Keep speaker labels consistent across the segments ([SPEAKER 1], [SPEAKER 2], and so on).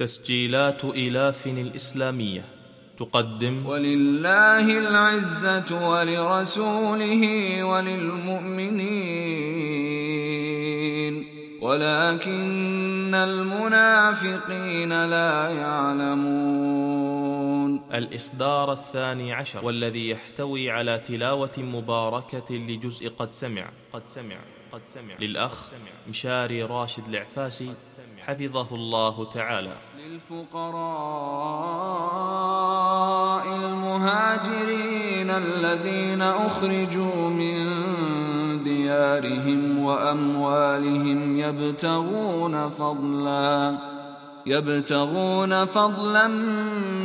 [SPEAKER 1] تسجيلات إيلاف الإسلامية تقدم
[SPEAKER 2] ولله العزة ولرسوله وللمؤمنين ولكن المنافقين لا يعلمون الإصدار الثاني
[SPEAKER 1] عشر والذي يحتوي على تلاوة مباركة لجزء قد سمع قد سمع للأخ مشاري راشد العفاسي حفظه الله
[SPEAKER 2] تعالى للفقراء المهاجرين الذين أخرجوا من ديارهم وأموالهم يبتغون فضلا يبتغون فضلا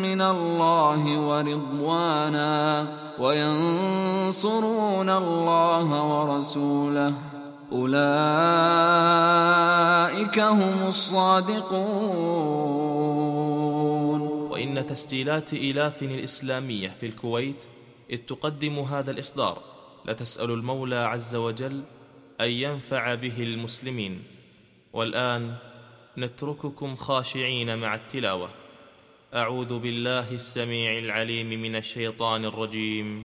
[SPEAKER 2] من الله ورضوانا وينصرون الله ورسوله أولئك هم الصادقون
[SPEAKER 1] وإن تسجيلات إلاف الإسلامية في الكويت إذ تقدم هذا الإصدار لتسأل المولى عز وجل أن ينفع به المسلمين والآن نترككم خاشعين مع التلاوة أعوذ بالله السميع العليم من الشيطان الرجيم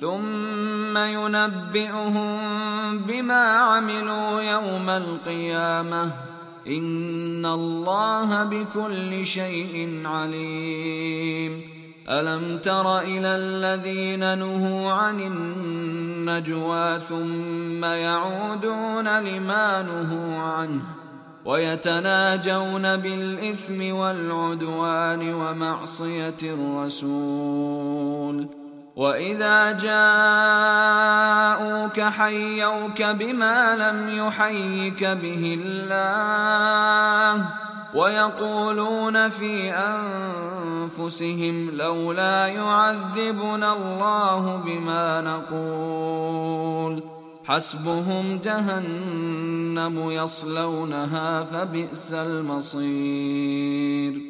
[SPEAKER 2] ثم ينبئهم بما عملوا يوم القيامه ان الله بكل شيء عليم الم تر الى الذين نهوا عن النجوى ثم يعودون لما نهوا عنه ويتناجون بالاثم والعدوان ومعصيه الرسول واذا جاءوك حيوك بما لم يحيك به الله ويقولون في انفسهم لولا يعذبنا الله بما نقول حسبهم جهنم يصلونها فبئس المصير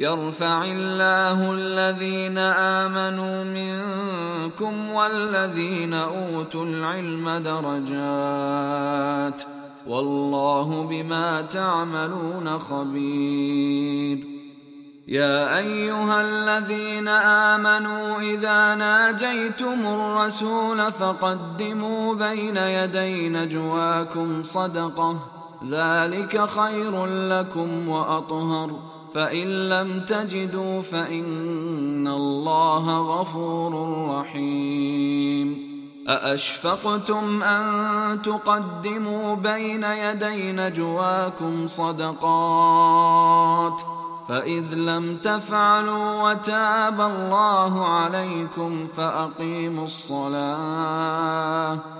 [SPEAKER 2] يرفع الله الذين امنوا منكم والذين اوتوا العلم درجات والله بما تعملون خبير يا ايها الذين امنوا اذا ناجيتم الرسول فقدموا بين يدي نجواكم صدقه ذلك خير لكم واطهر فإن لم تجدوا فإن الله غفور رحيم أأشفقتم أن تقدموا بين يدي نجواكم صدقات فإذ لم تفعلوا وتاب الله عليكم فأقيموا الصلاة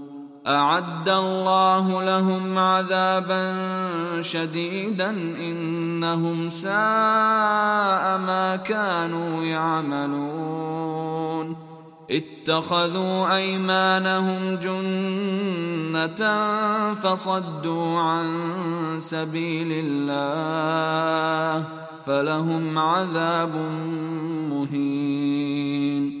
[SPEAKER 2] ۖ اعد الله لهم عذابا شديدا انهم ساء ما كانوا يعملون اتخذوا ايمانهم جنه فصدوا عن سبيل الله فلهم عذاب مهين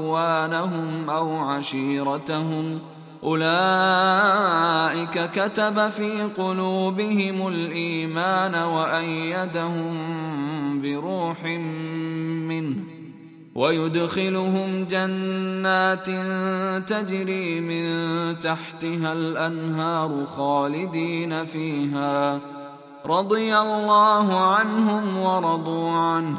[SPEAKER 2] إخوانهم أو عشيرتهم أولئك كتب في قلوبهم الإيمان وأيدهم بروح منه ويدخلهم جنات تجري من تحتها الانهار خالدين فيها رضي الله عنهم ورضوا عنه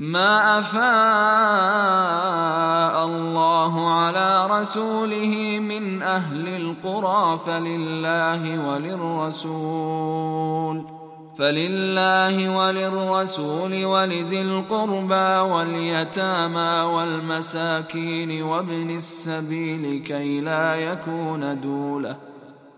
[SPEAKER 2] ما افاء الله على رسوله من اهل القرى فلله وللرسول فلله وللرسول ولذي القربى واليتامى والمساكين وابن السبيل كي لا يكون دوله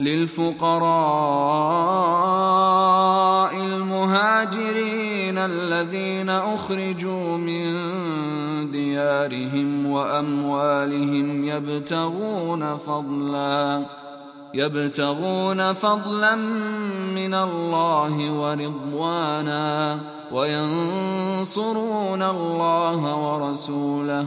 [SPEAKER 2] للفقراء المهاجرين الذين اخرجوا من ديارهم واموالهم يبتغون فضلا يبتغون فضلا من الله ورضوانا وينصرون الله ورسوله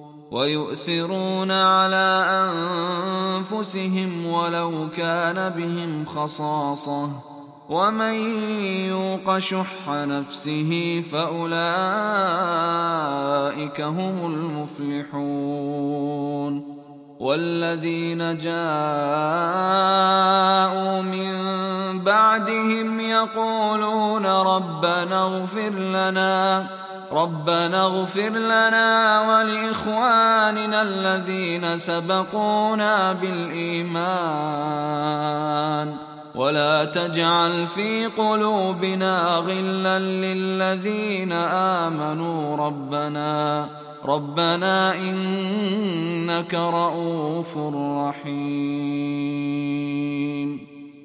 [SPEAKER 2] ويؤثرون على انفسهم ولو كان بهم خصاصه ومن يوق شح نفسه فاولئك هم المفلحون والذين جاءوا من بعدهم يقولون ربنا اغفر لنا ربنا اغفر لنا ولإخواننا الذين سبقونا بالإيمان ولا تجعل في قلوبنا غلا للذين آمنوا ربنا ربنا إنك رؤوف رحيم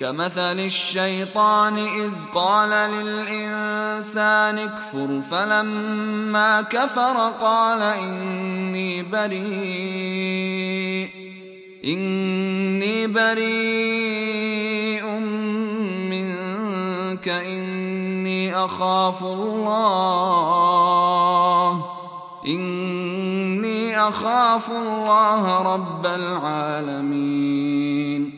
[SPEAKER 2] كمثل الشيطان إذ قال للإنسان اكفر فلما كفر قال إني بريء إني بريء منك إني أخاف الله إني أخاف الله رب العالمين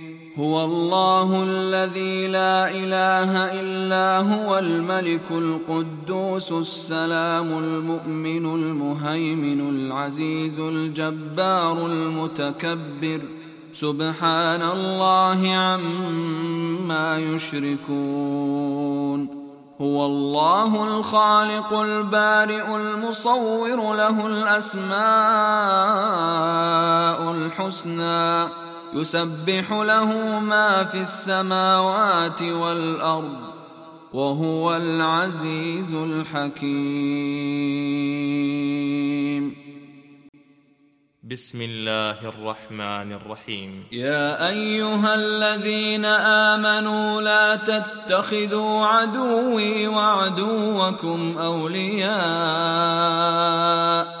[SPEAKER 2] هو الله الذي لا اله الا هو الملك القدوس السلام المؤمن المهيمن العزيز الجبار المتكبر سبحان الله عما يشركون هو الله الخالق البارئ المصور له الاسماء الحسنى يسبح له ما في السماوات والارض وهو العزيز الحكيم
[SPEAKER 1] بسم الله الرحمن الرحيم يا
[SPEAKER 2] ايها الذين امنوا لا تتخذوا عدوي وعدوكم اولياء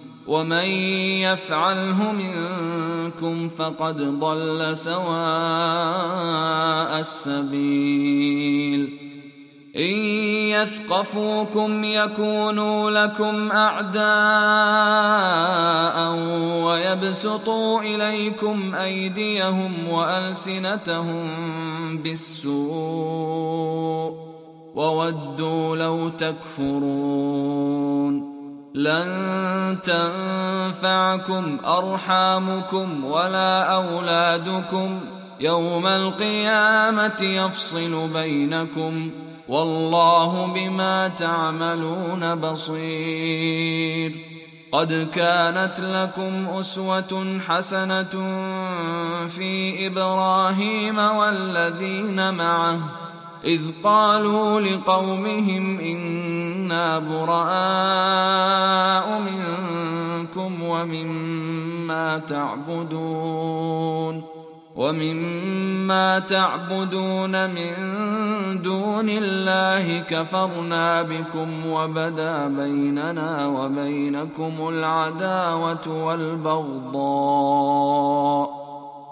[SPEAKER 2] ومن يفعله منكم فقد ضل سواء السبيل ان يثقفوكم يكونوا لكم اعداء ويبسطوا اليكم ايديهم والسنتهم بالسوء وودوا لو تكفرون لن تنفعكم ارحامكم ولا اولادكم يوم القيامه يفصل بينكم والله بما تعملون بصير قد كانت لكم اسوه حسنه في ابراهيم والذين معه إذ قالوا لقومهم إنا براء منكم ومما تعبدون ومما تعبدون من دون الله كفرنا بكم وبدا بيننا وبينكم العداوة والبغضاء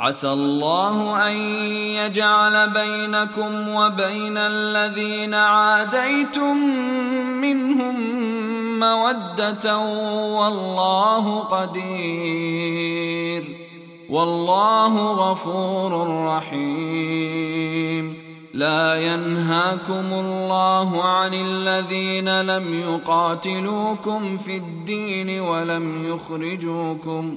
[SPEAKER 2] عسى الله ان يجعل بينكم وبين الذين عاديتم منهم موده والله قدير والله غفور رحيم لا ينهاكم الله عن الذين لم يقاتلوكم في الدين ولم يخرجوكم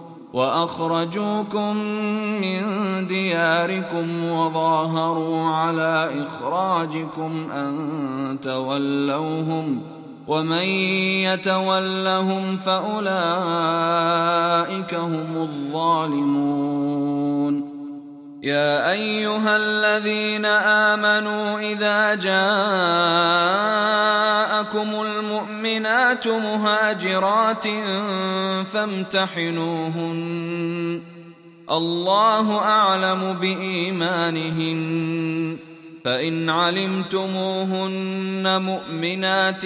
[SPEAKER 2] واخرجوكم من دياركم وظاهروا على اخراجكم ان تولوهم ومن يتولهم فاولئك هم الظالمون يا ايها الذين امنوا اذا جاءوا معكم المؤمنات مهاجرات فامتحنوهن الله اعلم بايمانهن فان علمتموهن مؤمنات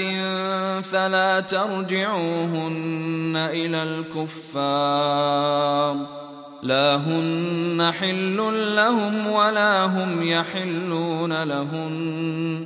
[SPEAKER 2] فلا ترجعوهن الى الكفار لا هن حل لهم ولا هم يحلون لهن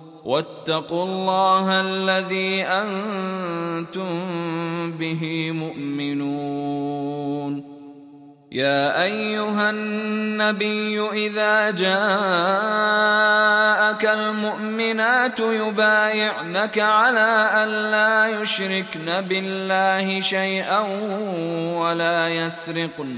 [SPEAKER 2] واتقوا الله الذي انتم به مؤمنون يا ايها النبي اذا جاءك المؤمنات يبايعنك على ان لا يشركن بالله شيئا ولا يسرقن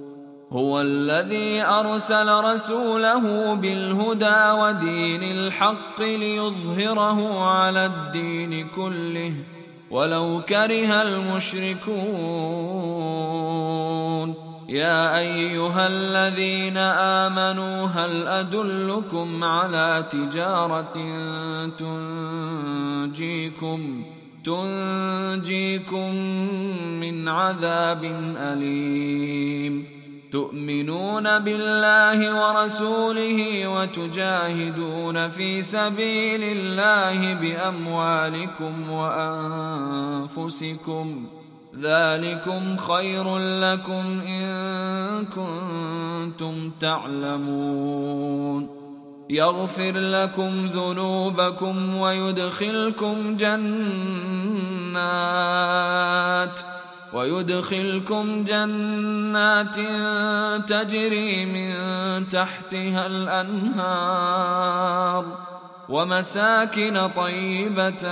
[SPEAKER 2] هو الذي أرسل رسوله بالهدى ودين الحق ليظهره على الدين كله ولو كره المشركون يا أيها الذين آمنوا هل أدلكم على تجارة تنجيكم تنجيكم من عذاب أليم ۖ تؤمنون بالله ورسوله وتجاهدون في سبيل الله باموالكم وانفسكم ذلكم خير لكم ان كنتم تعلمون يغفر لكم ذنوبكم ويدخلكم جنات ويدخلكم جنات تجري من تحتها الأنهار ومساكن طيبة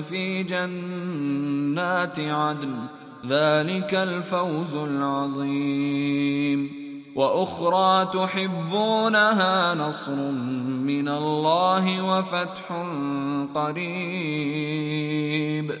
[SPEAKER 2] في جنات عدن ذلك الفوز العظيم وأخرى تحبونها نصر من الله وفتح قريب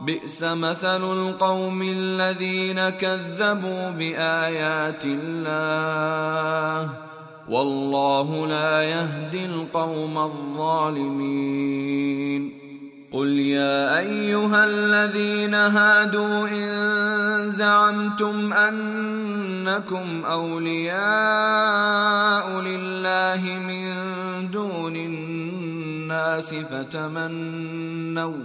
[SPEAKER 2] بئس مثل القوم الذين كذبوا بايات الله والله لا يهدي القوم الظالمين قل يا ايها الذين هادوا ان زعمتم انكم اولياء لله من دون الناس فتمنوا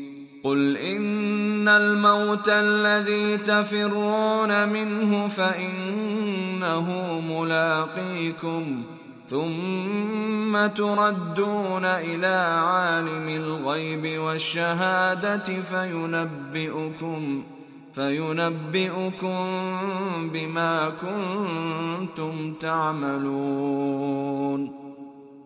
[SPEAKER 2] قل إن الموت الذي تفرون منه فإنه ملاقيكم ثم تردون إلى عالم الغيب والشهادة فينبئكم فينبئكم بما كنتم تعملون ۖ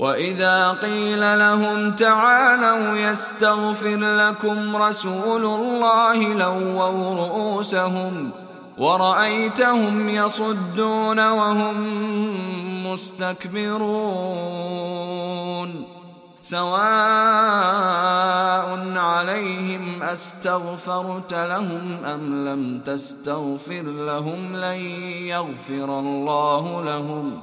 [SPEAKER 2] واذا قيل لهم تعالوا يستغفر لكم رسول الله لووا رؤوسهم ورايتهم يصدون وهم مستكبرون سواء عليهم استغفرت لهم ام لم تستغفر لهم لن يغفر الله لهم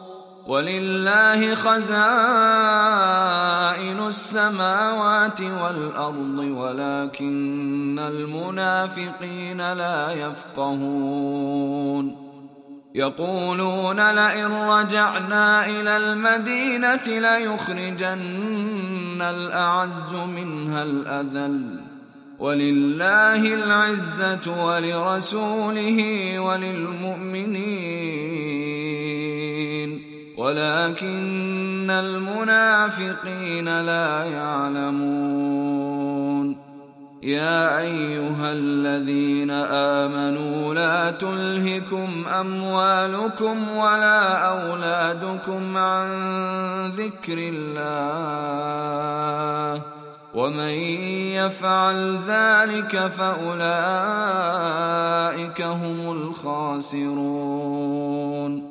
[SPEAKER 2] ولله خزائن السماوات والارض ولكن المنافقين لا يفقهون يقولون لئن رجعنا الى المدينه ليخرجن الاعز منها الاذل ولله العزه ولرسوله وللمؤمنين ولكن المنافقين لا يعلمون يا ايها الذين امنوا لا تلهكم اموالكم ولا اولادكم عن ذكر الله ومن يفعل ذلك فاولئك هم الخاسرون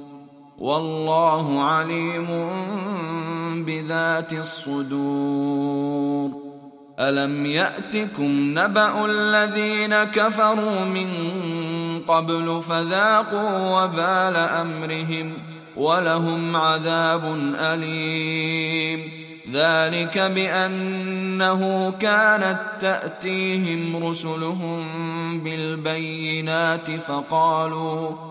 [SPEAKER 2] والله عليم بذات الصدور الم ياتكم نبا الذين كفروا من قبل فذاقوا وبال امرهم ولهم عذاب اليم ذلك بانه كانت تاتيهم رسلهم بالبينات فقالوا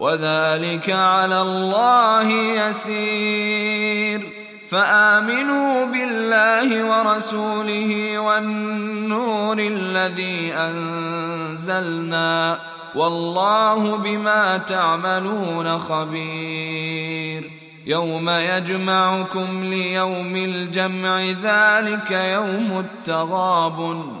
[SPEAKER 2] وذلك على الله يسير فامنوا بالله ورسوله والنور الذي انزلنا والله بما تعملون خبير يوم يجمعكم ليوم الجمع ذلك يوم التغابن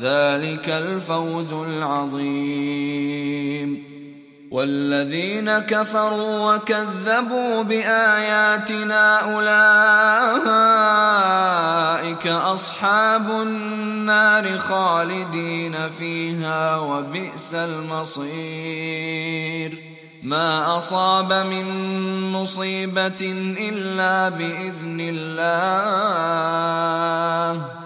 [SPEAKER 2] ذلك الفوز العظيم والذين كفروا وكذبوا باياتنا اولئك اصحاب النار خالدين فيها وبئس المصير ما اصاب من مصيبه الا باذن الله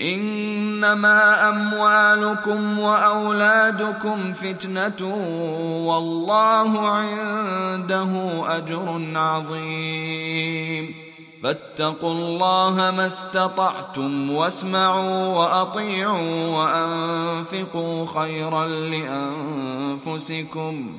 [SPEAKER 2] انما اموالكم واولادكم فتنه والله عنده اجر عظيم فاتقوا الله ما استطعتم واسمعوا واطيعوا وانفقوا خيرا لانفسكم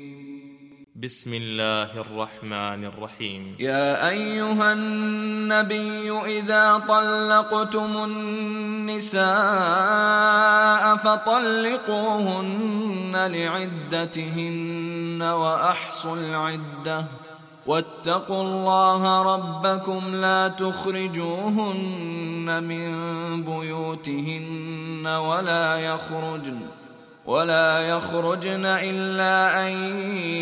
[SPEAKER 1] بسم الله الرحمن الرحيم
[SPEAKER 2] يا ايها النبي اذا طلقتم النساء فطلقوهن لعدتهن واحصوا العده واتقوا الله ربكم لا تخرجوهن من بيوتهن ولا يخرجن ولا يخرجن الا ان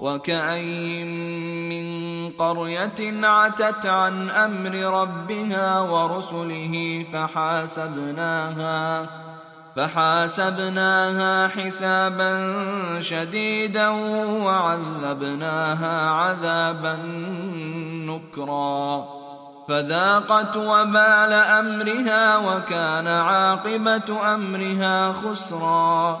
[SPEAKER 2] وكأين من قرية عتت عن أمر ربها ورسله فحاسبناها فحاسبناها حسابا شديدا وعذبناها عذابا نكرا فذاقت وبال أمرها وكان عاقبة أمرها خسرا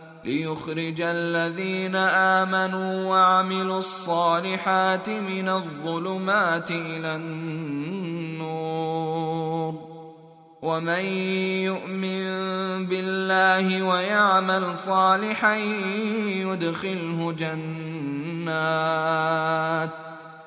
[SPEAKER 2] ليخرج الذين امنوا وعملوا الصالحات من الظلمات الى النور ومن يؤمن بالله ويعمل صالحا يدخله جنات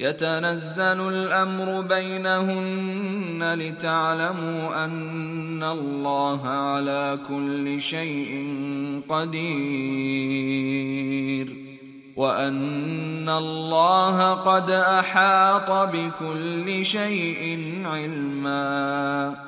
[SPEAKER 2] يتنزل الامر بينهن لتعلموا ان الله على كل شيء قدير وان الله قد احاط بكل شيء علما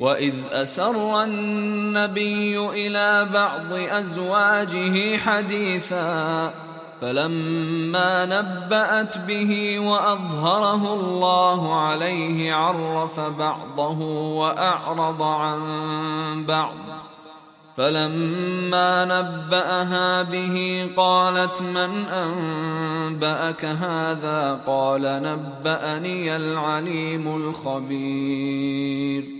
[SPEAKER 2] واذ اسر النبي الى بعض ازواجه حديثا فلما نبات به واظهره الله عليه عرف بعضه واعرض عن بعض فلما نباها به قالت من انباك هذا قال نباني العليم الخبير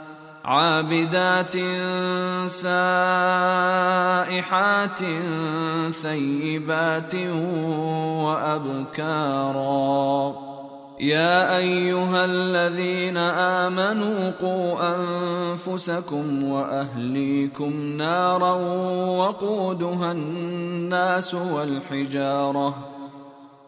[SPEAKER 2] عابدات سائحات ثيبات وابكارا يا ايها الذين امنوا قوا انفسكم واهليكم نارا وقودها الناس والحجاره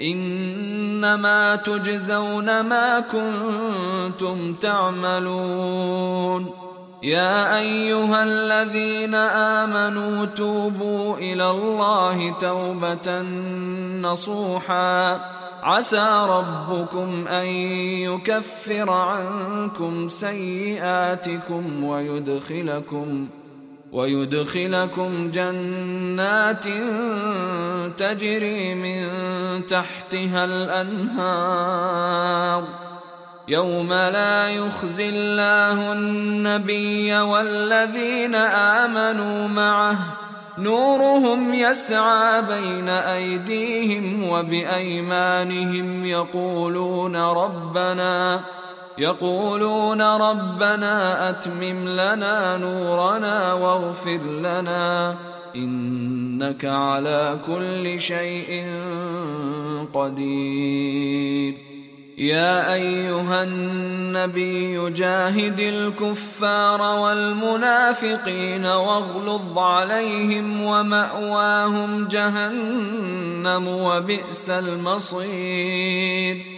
[SPEAKER 2] انما تجزون ما كنتم تعملون يا ايها الذين امنوا توبوا الى الله توبه نصوحا عسى ربكم ان يكفر عنكم سيئاتكم ويدخلكم ويدخلكم جنات تجري من تحتها الانهار يوم لا يخزي الله النبي والذين امنوا معه نورهم يسعى بين ايديهم وبايمانهم يقولون ربنا يقولون ربنا اتمم لنا نورنا واغفر لنا انك على كل شيء قدير يا ايها النبي جاهد الكفار والمنافقين واغلظ عليهم وماواهم جهنم وبئس المصير